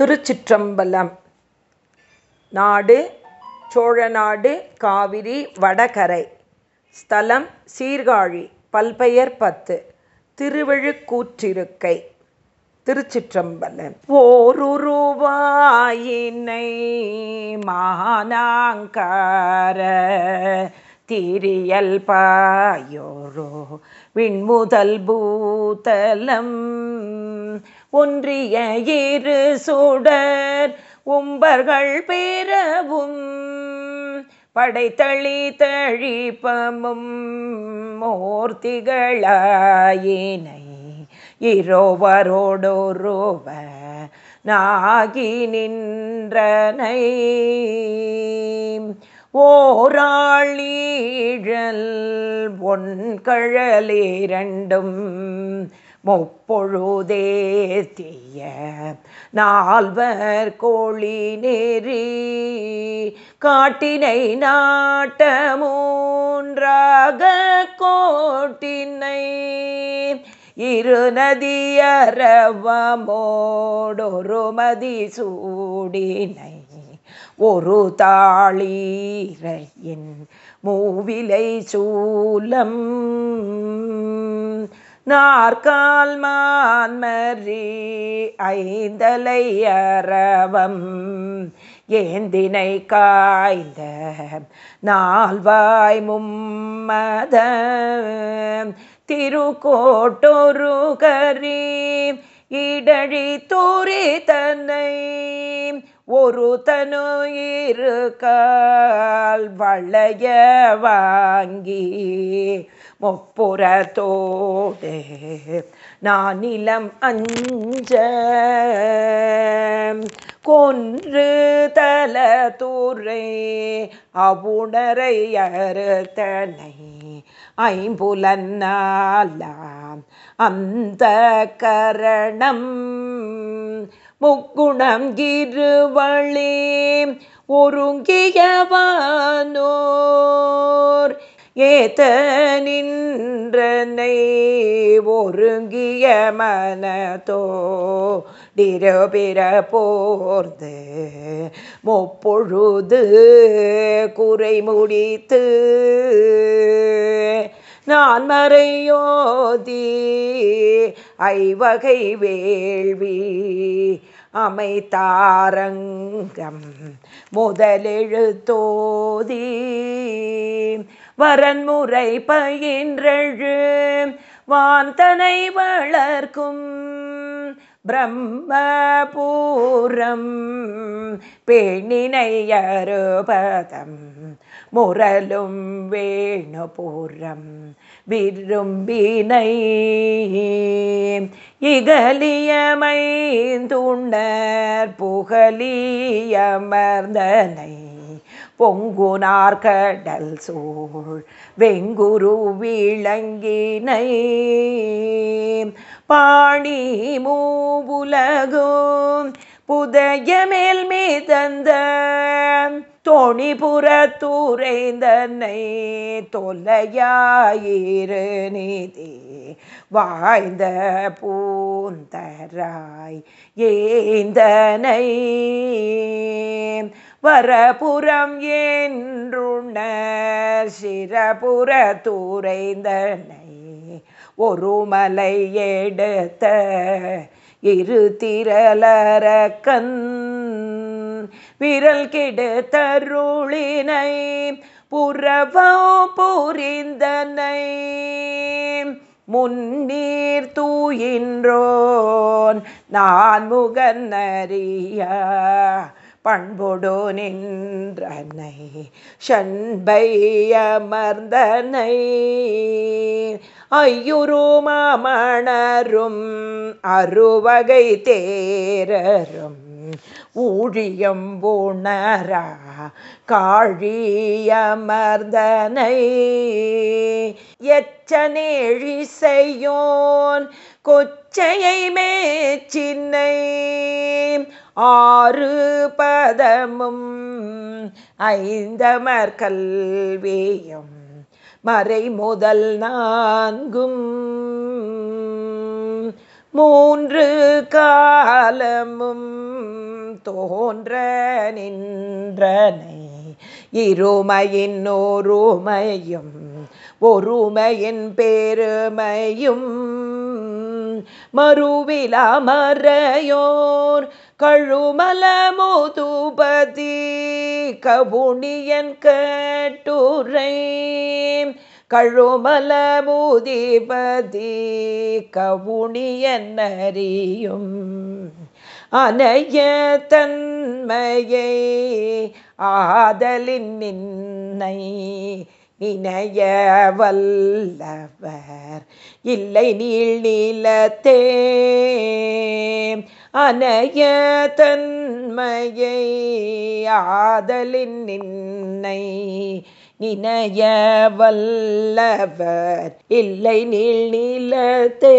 திருச்சிற்றம்பலம். நாடு சோழநாடு காவிரி வடகரை. ஸ்தலம் சீர்காழி பல்பெயர் பத்து. திருவழுக்கூற்றிருக்கை. திருச்சிற்றம்பலம். ஓருருவாயினை மானாங்கார திரியல் பாயோரோ. விண்முதல் பூதலம் ஒன்றிய இரு சூடர் உம்பர்கள் பெறவும் படைத்தளி தழிப்பமும் மூர்த்திகளாயினை இரோவரோடொருவ நாகி நின்றனை. ஓராளீழல் ஒன்கழலிரண்டும் முப்பொழுதே தீய நால்வர் கோழி நெறி காட்டினை நாட்ட மூன்றாக கோட்டினை. இரு நதியரவமோடொரு மதி சூடினை ஒரு தாளீரையின் மூவிலை சூலம் நாற்கால் மான்மரி ஐந்தலை அரவம் ஏந்தினை காய்ந்த நால்வாய் மும்மத திருக்கோட்டொரு கரி இடழி தூரி தன்னை ஒரு தனு இரு வளைய வாங்கி முப்புறத்தோடு நான் நிலம் அஞ்ச கொன்று தல தூரை அவுணரை அறுத்தனை ஐம்புலன்னாலாம் அந்த கரணம் முக்குணம் இருவழி ஒருங்கியவானோர். ஏத்த நின்றனை ஒருங்கிய மனதோ டிரபிர போர்ந்து முப்பொழுது குறை முடித்து நான் மறையோதி ஐவகை வேள்வி அமைத்தாரங்கம் முதலெழுத்தோதி. வரன்முறை பயின்றழு வாந்தனை வளர்க்கும் பிரம்மபூரம் பெண்ணினை அறுபதம் முரலும் வேணுபூரம் விரும்பினை இகலியமைந்துணர் புகலியமர்ந்தனை பொங்குனார் கடல் சூழ் வெங்குரு விளங்கினை பாணி மூவுலகும் புதைய மேல் மீதந்த தோணிபுறத்தூரைந்தனை தொல்லையாயிரு நீதி வாய்ந்த பூந்தராய் ஏந்தனை. வரபுறம் என்றுணர் சிரபுறத்துரைந்தனை ஒரு மலை எடுத்த இரு திரளரக்கன் விரல் கெடுத்தருளினை புறவோ புரிந்தனை. முன்னீர் தூயின்றோன் நான் முகநறிய பண்பொடு நின்றனை. ஷண்பையமர்ந்தனை. ஐயுருமணரும் அருவகை தேரரும் ஊழியம் உணரா காழியமர்தனை எச்சனேழி செய்யோன் கொச்சையை மேச்சின்னை ஆறு பதமும் ஐந்தமர் கல்வியும் மறை முதல் நான்கும். மூன்று காலமும் தோன்ற நின்றனை இருமையின் ஒருமையும் ஒருமையின் பெருமையும் மறுவிலாமறையோர் கழுமல முதுபதி கவுனியன் கட்டுரை. கழுமல முதிபதி கவுனியன் அறியும். அனைய தன்மையை ஆதலின் நின்னை நினைய வல்லவர் இல்லை நீள் நீளத்தே அனைய தன்மையை ஆதலின் நின்னை நினைய வல்லவர் இல்லை நீள் நீளத்தே